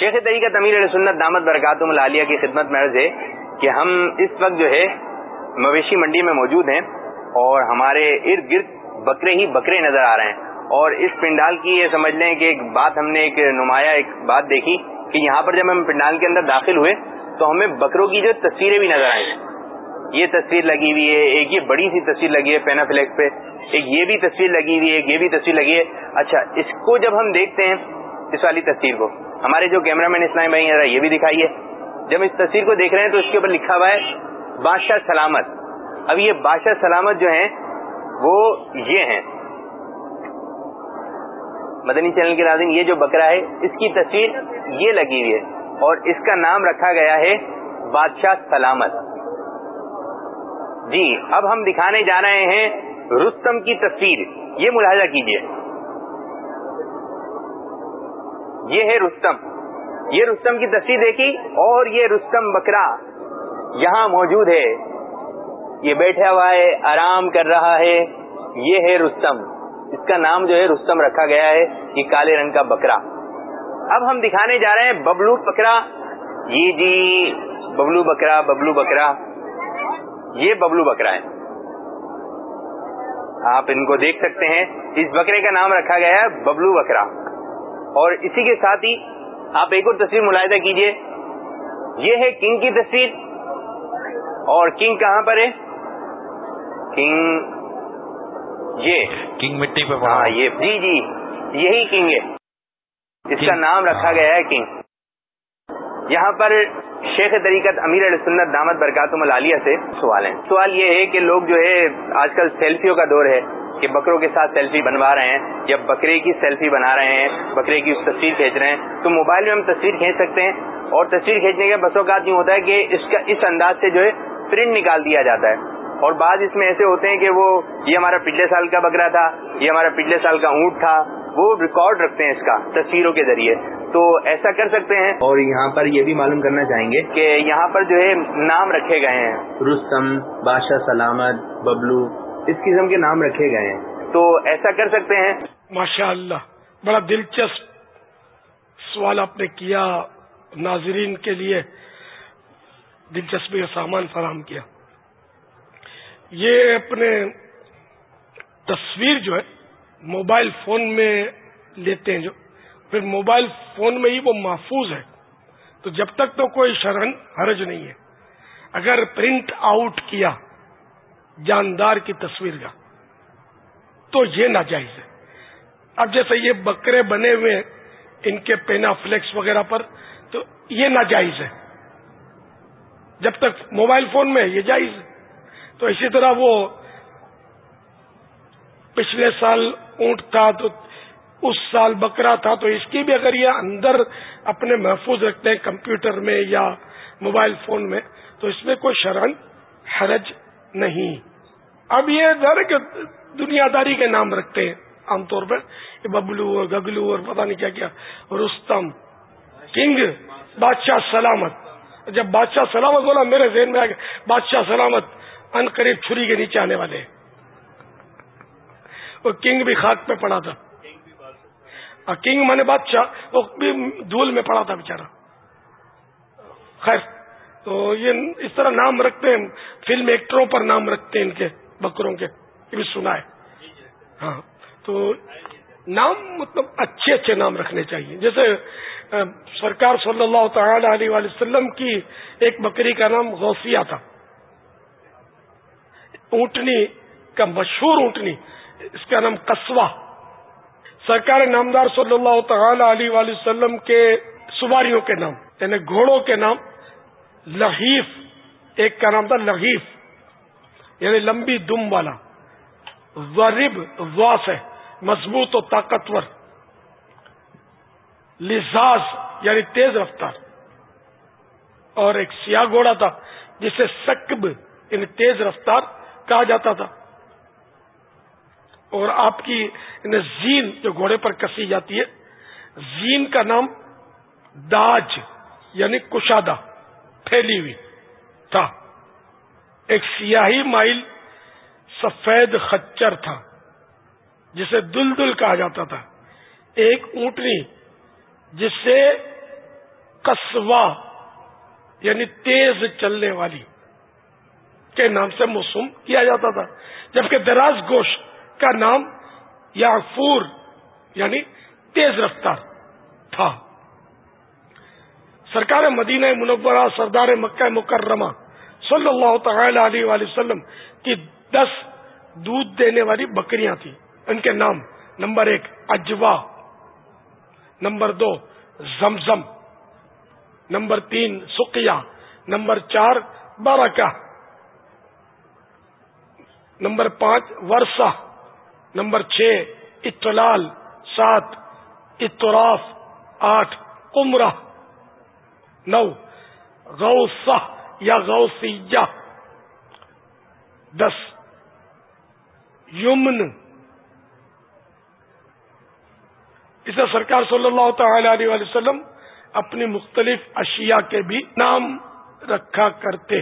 شیخ طریقہ تمیر علیہ سنت دامت برکاتم العالیہ کی خدمت میں عرض ہے کہ ہم اس وقت جو ہے مویشی منڈی میں موجود ہیں اور ہمارے ارد گرد بکرے ہی بکرے نظر آ رہے ہیں اور اس پنڈال کی یہ سمجھ لیں کہ ایک بات ہم نے ایک نمایاں ایک بات دیکھی کہ یہاں پر جب ہم پنڈال کے اندر داخل ہوئے تو ہمیں بکروں کی جو تصویریں بھی نظر آئیں۔ یہ تصویر لگی ہوئی ہے، ایک یہ بڑی سی تصویر لگی ہے پینا فلیکس پہ، ایک یہ بھی تصویر لگی ہوئی ہے، ایک یہ بھی تصویر لگی ہے۔ اچھا اس کو جب ہم دیکھتے ہیں اس والی تصویر کو۔ ہمارے جو کیمرہ مین اسلام بھائی ہیں یہ بھی دکھائیے۔ جب اس تصویر کو دیکھ رہے ہیں تو اس کے اوپر لکھا ہوا ہے، بادشاہ سلامت۔ اب یہ بادشاہ سلامت جو ہیں، وہ یہ ہیں۔ مدنی چینل کے ناظرین، یہ جو بکرا ہے، اس کی تصویر یہ لگی ہوئی ہے اور اس کا نام رکھا گیا ہے بادشاہ سلامت۔ جی اب ہم دکھانے جا رہے ہیں رستم کی تصویر۔ یہ ملاحظہ کیجیے یہ ہے رستم۔ یہ رستم کی تصویر دیکھی اور یہ رستم بکرا یہاں موجود ہے۔ یہ بیٹھا ہوا ہے، آرام کر رہا ہے۔ یہ ہے رستم۔ اس کا نام جو ہے رستم رکھا گیا ہے یہ کالے رنگ کا بکرا۔ اب ہم دکھانے جا رہے ہیں ببلو بکرا۔ یہ جی ببلو بکرا ببلو بکرا۔ یہ ببلو بکرا ہے۔ آپ ان کو دیکھ سکتے ہیں۔ اس بکرے کا نام رکھا گیا ہے ببلو بکرا۔ اور اسی کے ساتھ ہی آپ ایک اور تصویر ملاحدہ کیجیے۔ یہ ہے کنگ کی تصویر۔ اور کنگ کہاں پر ہے؟ کنگ یہ۔ کنگ مٹی پہ ہاں یہ۔ جی جی یہی کنگ ہے۔ اس کا نام رکھا گیا ہے کنگ۔ یہاں پر شیخ طریقت امیر سنت دامت برکاتم العالیہ سے سوال ہیں سوال یہ ہے کہ لوگ جو ہے آج کل سیلفیوں کا دور ہے۔ کہ بکروں کے ساتھ سیلفی بنوا رہے ہیں یا بکرے کی سیلفی بنا رہے ہیں بکرے کی تصویر کھینچ رہے ہیں تو موبائل میں ہم تصویر کھینچ سکتے ہیں۔ اور تصویر کھینچنے کے بسوں کا یوں ہوتا ہے کہ اس کا اس انداز سے جو ہے پرنٹ نکال دیا جاتا ہے۔ اور بعض اس میں ایسے ہوتے ہیں کہ وہ یہ ہمارا پچھلے سال کا بکرا تھا یہ ہمارا پچھلے سال کا اونٹ تھا وہ ریکارڈ رکھتے ہیں اس کا تصویروں کے ذریعے۔ تو ایسا کر سکتے ہیں۔ اور یہاں پر یہ بھی معلوم کرنا چاہیں گے کہ یہاں پر جو ہے نام رکھے گئے ہیں۔ رستم بادشاہ سلامت ببلو اس قسم کے نام رکھے گئے ہیں۔ تو ایسا کر سکتے ہیں؟ ماشاء اللہ بڑا دلچسپ سوال آپ نے کیا، ناظرین کے لیے دلچسپی کا سامان فراہم کیا۔ یہ اپنے تصویر جو ہے، موبائل فون میں لیتے ہیں جو، پھر موبائل فون میں ہی وہ محفوظ ہے۔ تو جب تک تو کوئی شرن حرج نہیں ہے۔ اگر پرنٹ آؤٹ کیا جاندار کی تصویر کا۔ تو یہ ناجائز ہے۔ اب جیسے یہ بکرے بنے ہوئے ان کے پینا فلیکس وغیرہ پر، تو یہ ناجائز ہے۔ جب تک موبائل فون میں یہ جائز ہے۔ تو اسی طرح وہ پچھلے سال اونٹ تھا، تو اس سال بکرا تھا، تو اس کی بھی اگر یہ اندر اپنے محفوظ رکھتے ہیں کمپیوٹر میں یا موبائل فون میں، تو اس میں کوئی شرن حرج نہیں۔ اب یہ ذرا کہ دنیا داری کے نام رکھتے ہیں، عام طور پر ببلو اور گگلو اور پتہ نہیں کیا کیا، رستم، کنگ، بادشاہ سلامت۔ جب بادشاہ سلامت بولا، میرے ذہن میں آ گیا، بادشاہ سلامت ان قریب چھری کے نیچے آنے والے۔ وہ کنگ بھی خاک پہ پڑا تھا۔ کنگ مانے بادشاہ، وہ بھی دھول میں پڑا تھا بےچارا خیر، تو یہ اس طرح نام رکھتے ہیں، فلم ایکٹروں پر نام رکھتے ہیں ان کے۔ بکروں کے یہ بھی سنا ہے۔ ہاں تو نام مطلب اچھے اچھے نام رکھنے چاہیے۔ جیسے سرکار صلی اللہ تعالی علیہ وسلم کی ایک بکری کا نام غوثیہ تھا۔ اونٹنی کا مشہور اونٹنی اس کا نام قصوہ۔ سرکار نامدار صلی اللہ تعالی علیہ وآلہ وسلم کے سواریوں کے نام یعنی گھوڑوں کے نام لحیف ایک کا نام تھا لحیف۔ یعنی لمبی دم والا۔ ورب واس ہے مضبوط و طاقتور۔ لزاز یعنی تیز رفتار۔ اور ایک سیاہ گھوڑا تھا، جسے سکب یعنی تیز رفتار کہا جاتا تھا۔ اور آپ کی یعنی زین جو گھوڑے پر کسی جاتی ہے، زین کا نام داج یعنی کشادہ، پھیلی ہوئی تھا۔ ایک سیاہی مائل سفید خچر تھا، جسے دل دل کہا جاتا تھا۔ ایک اونٹنی جس سے کسوا یعنی تیز چلنے والی کے نام سے موسوم کیا جاتا تھا، جبکہ دراز گوشت کا نام یافور یعنی تیز رفتار تھا۔ سرکار مدینہ منورہ سردار مکہ مکرمہ صلی اللہ تعالی علیہ وآلہ وسلم کی دس دودھ دینے والی بکریاں تھیں۔ ان کے نام نمبر ایک اجوا، نمبر دو زمزم، نمبر تین سکیا نمبر چار بارکا نمبر پانچ ورسا نمبر چھ اطلال، سات اطراف، آٹھ کمرہ نو غوثہ۔ یا غوثیہ. دس. یمن. اسے سرکار صلی اللہ تعالی علیہ وسلم اپنی مختلف اشیاء کے بھی نام رکھا کرتے.